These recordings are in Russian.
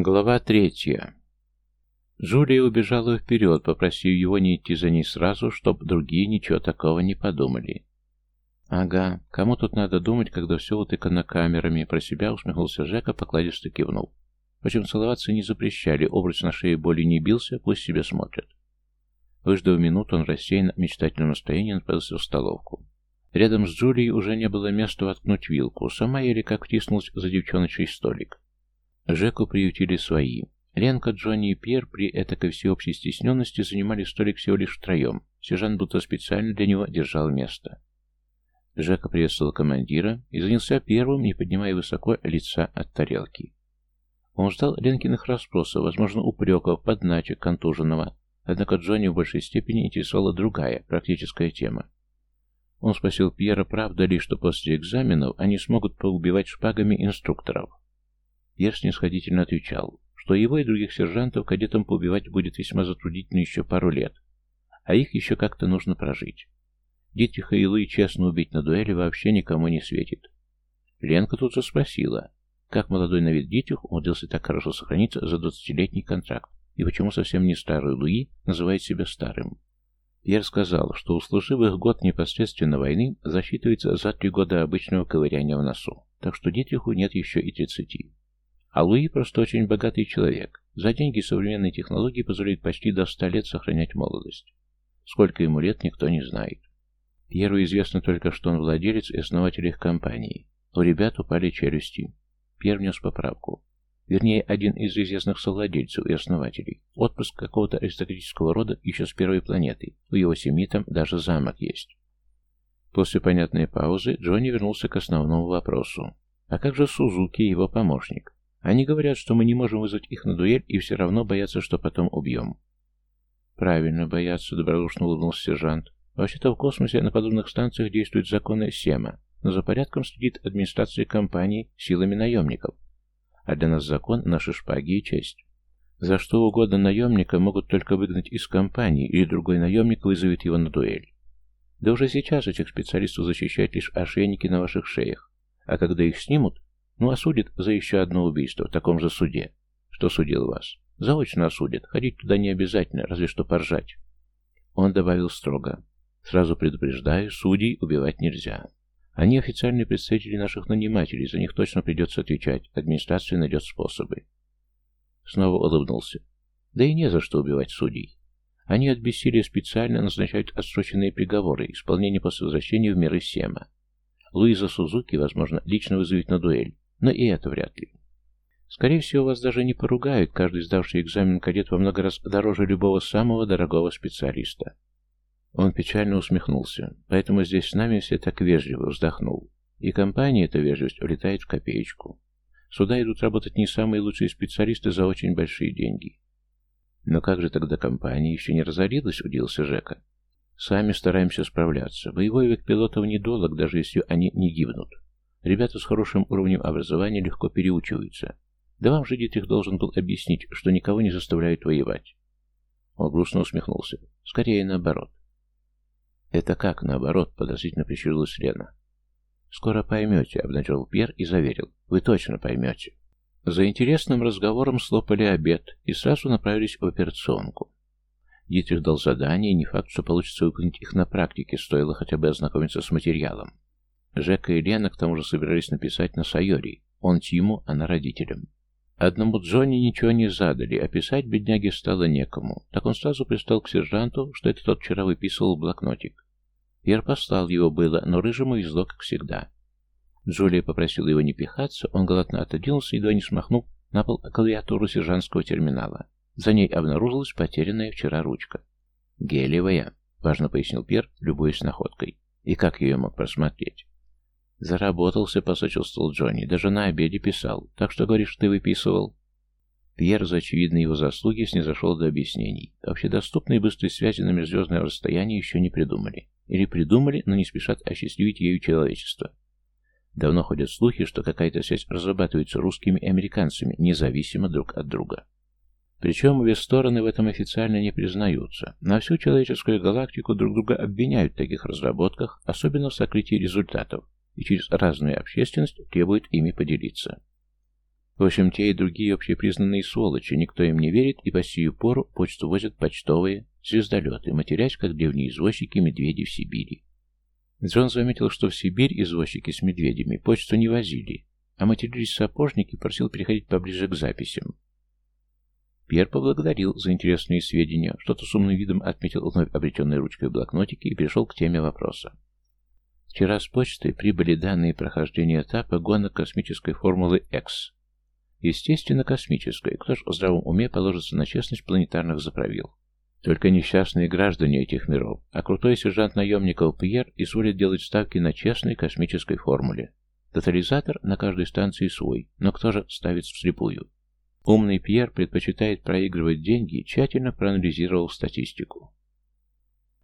Глава третья. Джулия убежала вперед, попросив его не идти за ней сразу, чтоб другие ничего такого не подумали. «Ага, кому тут надо думать, когда все утыкано камерами?» Про себя усмехнулся Жека, покладисто кивнул. Впрочем, целоваться не запрещали, обруч на шее боли не бился, пусть себе смотрят. Выждав минуту, он рассеянно, в мечтательном настроении направился в столовку. Рядом с Джулией уже не было места воткнуть вилку, сама еле как втиснулась за девчоночий столик. Жеку приютили свои. Ленка, Джонни и Пьер при этакой всеобщей стесненности занимали столик всего лишь втроем. Сержант будто специально для него держал место. Жека приветствовал командира и занялся первым, не поднимая высоко лица от тарелки. Он ждал Ленкиных расспросов, возможно, упреков, подначек контуженного, однако Джонни в большей степени интересовала другая, практическая тема. Он спросил Пьера, правда ли, что после экзаменов они смогут поубивать шпагами инструкторов. Пьер снисходительно отвечал, что его и других сержантов кадетам поубивать будет весьма затруднительно еще пару лет, а их еще как-то нужно прожить. Дитриха и Луи честно убить на дуэли вообще никому не светит. Ленка тут же спросила, как молодой на вид Дитрих умудрился так хорошо сохраниться за двадцатилетний контракт, и почему совсем не старый Луи называет себя старым. Пьер сказал, что услужив их год непосредственно войны, засчитывается за три года обычного ковыряния в носу, так что Дитриху нет еще и тридцати. А Луи просто очень богатый человек. За деньги современной технологии позволяет почти до ста лет сохранять молодость. Сколько ему лет, никто не знает. Пьеру известно только, что он владелец и основатель их компании. У ребят упали челюсти. Пьер внес поправку. Вернее, один из известных совладельцев и основателей. Отпуск какого-то аристократического рода еще с первой планеты. У его семьи там даже замок есть. После понятной паузы Джонни вернулся к основному вопросу. А как же Сузуки и его помощник? Они говорят, что мы не можем вызвать их на дуэль и все равно боятся, что потом убьем. Правильно, боятся, добродушно улыбнулся сержант. Вообще-то в космосе на подобных станциях действуют законы Сема, но за порядком следит администрация компании силами наемников. А для нас закон – наши шпаги и честь. За что угодно наемника могут только выгнать из компании, или другой наемник вызовет его на дуэль. Да уже сейчас этих специалистов защищают лишь ошейники на ваших шеях. А когда их снимут, ну, осудит за еще одно убийство в таком же суде. Что судил вас? Заочно осудит. Ходить туда не обязательно, разве что поржать. Он добавил строго. Сразу предупреждаю, судей убивать нельзя. Они официальные представители наших нанимателей, за них точно придется отвечать. Администрация найдет способы. Снова улыбнулся. Да и не за что убивать судей. Они от бессилия специально назначают отсроченные приговоры, исполнение после возвращения в миры Сема. Луиза Сузуки, возможно, лично вызовет на дуэль, но и это вряд ли. Скорее всего, вас даже не поругают, каждый сдавший экзамен кадет во много раз дороже любого самого дорогого специалиста. Он печально усмехнулся. Поэтому здесь с нами все так вежливо, вздохнул. И компания эта вежливость улетает в копеечку. Сюда идут работать не самые лучшие специалисты за очень большие деньги. Но как же тогда компания еще не разорилась, удивился Жека. Сами стараемся справляться. Боевой век пилотов недолг, даже если они не гибнут. Ребята с хорошим уровнем образования легко переучиваются. Да вам же Дитрих должен был объяснить, что никого не заставляют воевать. Он грустно усмехнулся. Скорее наоборот. Это как наоборот, подозрительно прищурилась Лена. Скоро поймете, обнадежил Пьер и заверил. Вы точно поймете. За интересным разговором слопали обед и сразу направились в операционку. Дитрих дал задание, не факт, что получится выполнить их на практике, стоило хотя бы ознакомиться с материалом. Жека и Лена к тому же собирались написать на Сайори. Он Тиму, она родителям. Одному Джонни ничего не задали, а писать бедняге стало некому. Так он сразу пристал к сержанту, что это тот вчера выписывал блокнотик. Пьер послал его было, но рыжему везло, как всегда. Джулия попросила его не пихаться, он галатно отодвинулся, едва не смахнув на пол клавиатуру сержантского терминала. За ней обнаружилась потерянная вчера ручка. «Гелевая», — важно пояснил Пьер, любуясь находкой. «И как ее мог просмотреть?» «Заработался», — посочувствовал Джонни. «Даже на обеде писал. Так что, говоришь, ты выписывал?» Пьер за очевидные его заслуги снизошел до объяснений. Вообще доступной быстрой связи на межзвездное расстояние еще не придумали. Или придумали, но не спешат осчастливить ею человечество. Давно ходят слухи, что какая-то связь разрабатывается русскими и американцами, независимо друг от друга. Причем обе стороны в этом официально не признаются. На всю человеческую галактику друг друга обвиняют в таких разработках, особенно в сокрытии результатов, и через разную общественность требует ими поделиться. В общем, те и другие общепризнанные сволочи, никто им не верит, и по сию пору почту возят почтовые звездолеты, матерясь, как древние извозчики медведи в Сибири. Джон заметил, что в Сибирь извозчики с медведями почту не возили, а матерились сапожники и просил переходить поближе к записям. Пьер поблагодарил за интересные сведения, что-то с умным видом отметил вновь обретенной ручкой в блокнотике и перешел к теме вопроса. Вчера с почты прибыли данные прохождения этапа гонок космической формулы X. Естественно, космической. Кто ж в здравом уме положится на честность планетарных заправил? Только несчастные граждане этих миров, а крутой сержант наемников Пьер изволит делать ставки на честной космической формуле. Тотализатор на каждой станции свой, но кто же ставит вслепую? Умный Пьер предпочитает проигрывать деньги тщательно проанализировал статистику.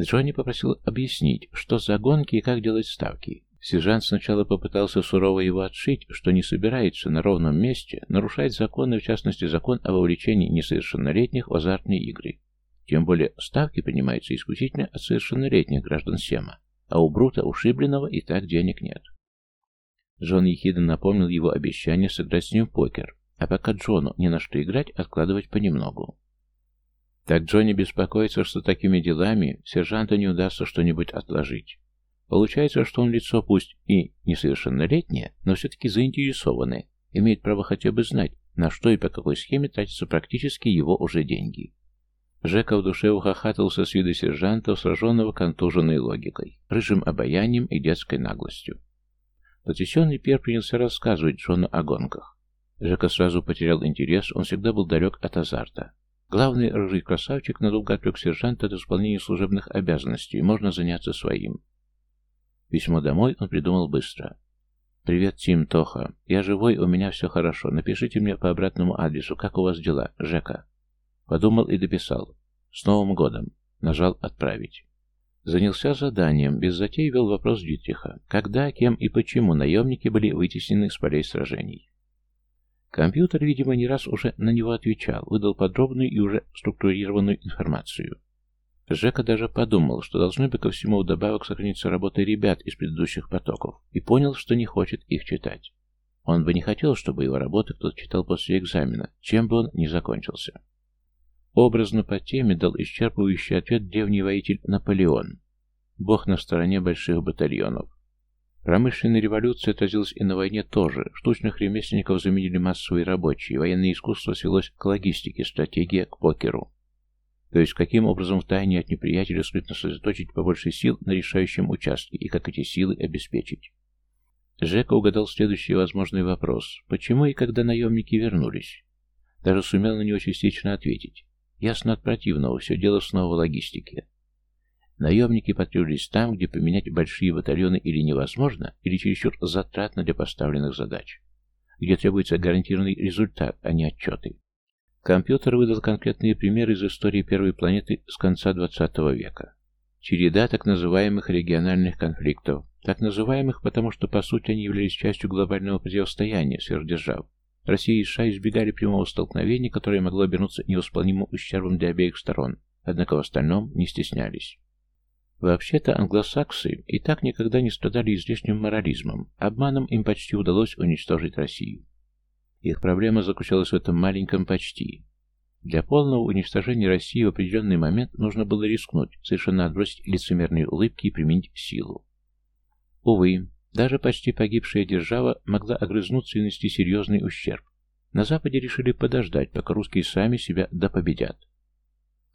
Джонни попросил объяснить, что за гонки и как делать ставки. Сержант сначала попытался сурово его отшить, что не собирается на ровном месте нарушать законы, в частности закон о вовлечении несовершеннолетних в азартные игры. Тем более ставки принимаются исключительно от совершеннолетних граждан Сема, а у Брута ушибленного и так денег нет. Джон ехидно напомнил его обещание сыграть с ним покер, а пока Джону не на что играть, откладывать понемногу. Так Джонни беспокоится, что такими делами сержанту не удастся что-нибудь отложить. Получается, что он лицо пусть и несовершеннолетнее, но все-таки заинтересованное, имеет право хотя бы знать, на что и по какой схеме тратятся практически его уже деньги. Жека в душе ухахатался с вида сержанта, сраженного контуженной логикой, рыжим обаянием и детской наглостью. Потрясенный Пер принялся рассказывать Джону о гонках. Жека сразу потерял интерес, он всегда был далек от азарта. Главный рыжий красавчик надолго отвлек сержанта от исполнения служебных обязанностей, можно заняться своим. Письмо домой он придумал быстро. «Привет, Тим, Тоха. Я живой, у меня все хорошо. Напишите мне по обратному адресу, как у вас дела, Жека». Подумал и дописал. «С Новым годом». Нажал «Отправить». Занялся заданием, без затей вел вопрос Дитриха. Когда, кем и почему наемники были вытеснены с полей сражений. Компьютер, видимо, не раз уже на него отвечал, выдал подробную и уже структурированную информацию. Жека даже подумал, что должны бы ко всему вдобавок сохраниться работы ребят из предыдущих потоков, и понял, что не хочет их читать. Он бы не хотел, чтобы его работы кто-то читал после экзамена, чем бы он ни закончился. Образно по теме дал исчерпывающий ответ древний воитель Наполеон. Бог на стороне больших батальонов. Промышленная революция отразилась и на войне тоже. Штучных ремесленников заменили массовые рабочие. Военное искусство свелось к логистике, стратегия к покеру. То есть, каким образом в тайне от неприятеля скрытно сосредоточить побольше сил на решающем участке и как эти силы обеспечить. Жека угадал следующий возможный вопрос. Почему и когда наемники вернулись? Даже сумел на него частично ответить. Ясно от противного, все дело снова в логистике. Наемники патрулились там, где поменять большие батальоны или невозможно, или чересчур затратно для поставленных задач, где требуется гарантированный результат, а не отчеты. Компьютер выдал конкретные примеры из истории первой планеты с конца 20 века. Череда так называемых региональных конфликтов, так называемых, потому что по сути они являлись частью глобального противостояния сверхдержав. Россия и США избегали прямого столкновения, которое могло обернуться невосполнимым ущербом для обеих сторон, однако в остальном не стеснялись. Вообще-то англосаксы и так никогда не страдали излишним морализмом, обманом им почти удалось уничтожить Россию. Их проблема заключалась в этом маленьком «почти». Для полного уничтожения России в определенный момент нужно было рискнуть, совершенно отбросить лицемерные улыбки и применить силу. Увы, даже почти погибшая держава могла огрызнуться и нанести серьезный ущерб. На Западе решили подождать, пока русские сами себя допобедят.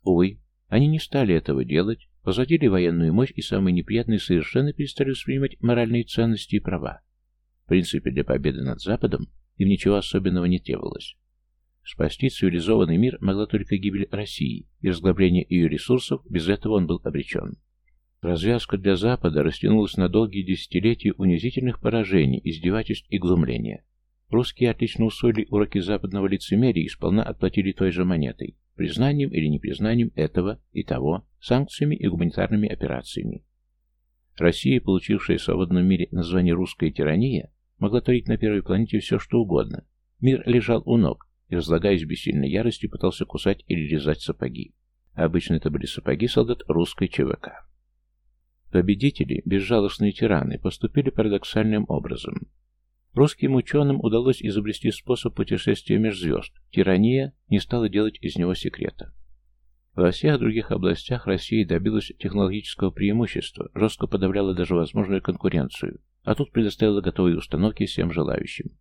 Увы, они не стали этого делать, Возодили военную мощь и самые неприятные совершенно перестали воспринимать моральные ценности и права. В принципе, для победы над Западом им ничего особенного не требовалось. Спасти цивилизованный мир могла только гибель России и разглобление ее ресурсов, без этого он был обречен. Развязка для Запада растянулась на долгие десятилетия унизительных поражений, издевательств и глумления. Русские отлично усвоили уроки западного лицемерия и сполна отплатили той же монетой признанием или непризнанием этого и того, санкциями и гуманитарными операциями. Россия, получившая в свободном мире название «русская тирания», могла творить на первой планете все, что угодно. Мир лежал у ног и, разлагаясь бессильной ярости, пытался кусать или резать сапоги. Обычно это были сапоги солдат русской ЧВК. Победители, безжалостные тираны, поступили парадоксальным образом. Русским ученым удалось изобрести способ путешествия межзвезд. Тирания не стала делать из него секрета. Во всех других областях Россия добилась технологического преимущества, жестко подавляла даже возможную конкуренцию, а тут предоставила готовые установки всем желающим.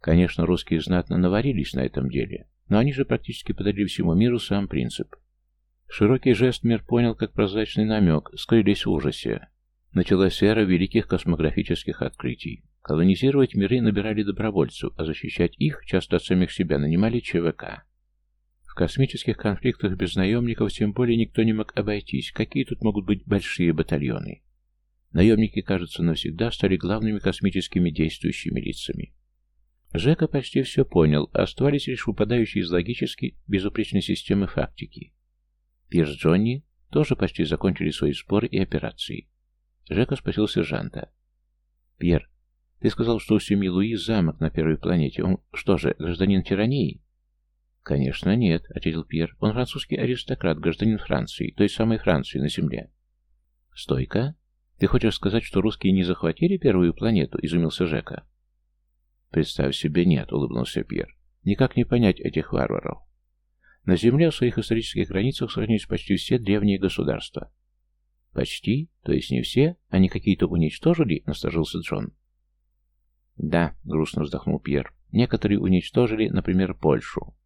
Конечно, русские знатно наварились на этом деле, но они же практически подарили всему миру сам принцип. Широкий жест мир понял как прозрачный намек, скрылись в ужасе. Началась эра великих космографических открытий. Колонизировать миры набирали добровольцев, а защищать их, часто от самих себя, нанимали ЧВК. В космических конфликтах без наемников тем более никто не мог обойтись. Какие тут могут быть большие батальоны? Наемники, кажется, навсегда стали главными космическими действующими лицами. Жека почти все понял, а оставались лишь выпадающие из логически безупречной системы фактики. Пирс Джонни тоже почти закончили свои споры и операции. Жека спросил сержанта. «Пьер, ты сказал, что у семьи Луи замок на первой планете. Он что же, гражданин тирании?» «Конечно нет», — ответил Пьер. «Он французский аристократ, гражданин Франции, той самой Франции на Земле». «Стойка? Ты хочешь сказать, что русские не захватили первую планету?» — изумился Жека. «Представь себе, нет», — улыбнулся Пьер. «Никак не понять этих варваров. На Земле в своих исторических границах сохранились почти все древние государства». «Почти? То есть не все? Они какие-то уничтожили?» — насторожился Джон. «Да», — грустно вздохнул Пьер. «Некоторые уничтожили, например, Польшу.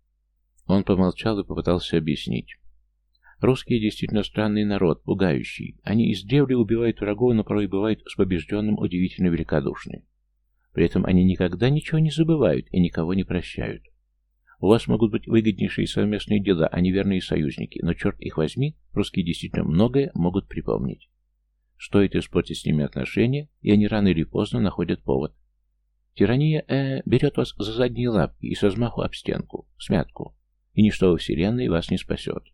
Он помолчал и попытался объяснить. Русские действительно странный народ, пугающий. Они издревле убивают врагов, но порой бывают с побежденным удивительно великодушны. При этом они никогда ничего не забывают и никого не прощают. У вас могут быть выгоднейшие совместные дела, а не верные союзники, но, черт их возьми, русские действительно многое могут припомнить. Стоит испортить с ними отношения, и они рано или поздно находят повод. Тирания, э, берет вас за задние лапки и с размаху об стенку, смятку и ничто во Вселенной вас не спасет.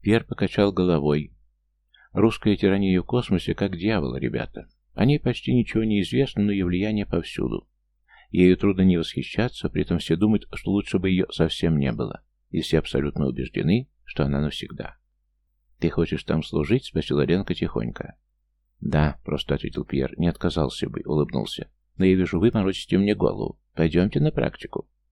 Пьер покачал головой. Русская тирания в космосе как дьявол, ребята. О ней почти ничего не известно, но ее влияние повсюду. Ею трудно не восхищаться, при этом все думают, что лучше бы ее совсем не было, и все абсолютно убеждены, что она навсегда. «Ты хочешь там служить?» — спросил Ленка тихонько. «Да», — просто ответил Пьер, — «не отказался бы», — улыбнулся. «Но я вижу, вы морочите мне голову. Пойдемте на практику».